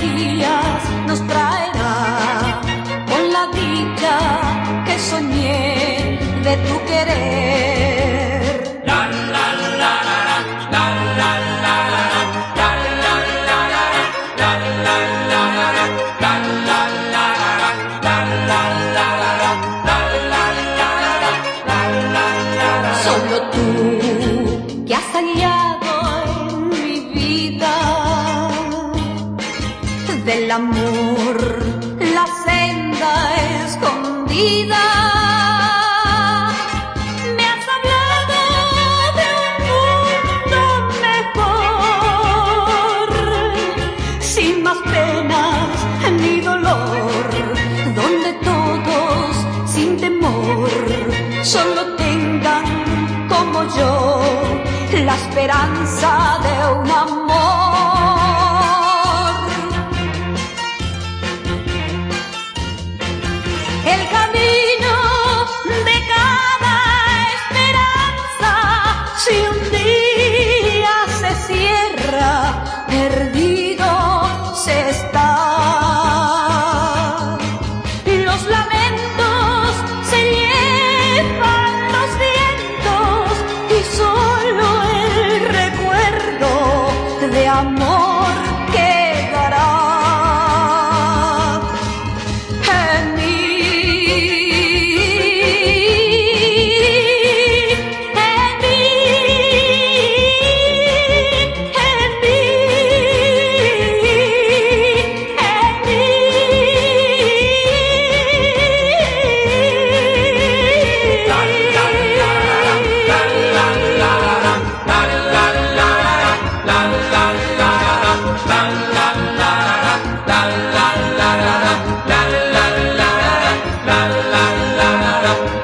días nos traerá con la dicha que soñé de tu querer. Solo tú que has hallado en del amor la senda escondida. Me has hablado de un mundo mejor, sin más penas ni dolor, donde todos sin temor solo tengan como yo la esperanza de un amor. Perdido se está. Los lamentos se llevan los vientos y solo el recuerdo de amor la la la la.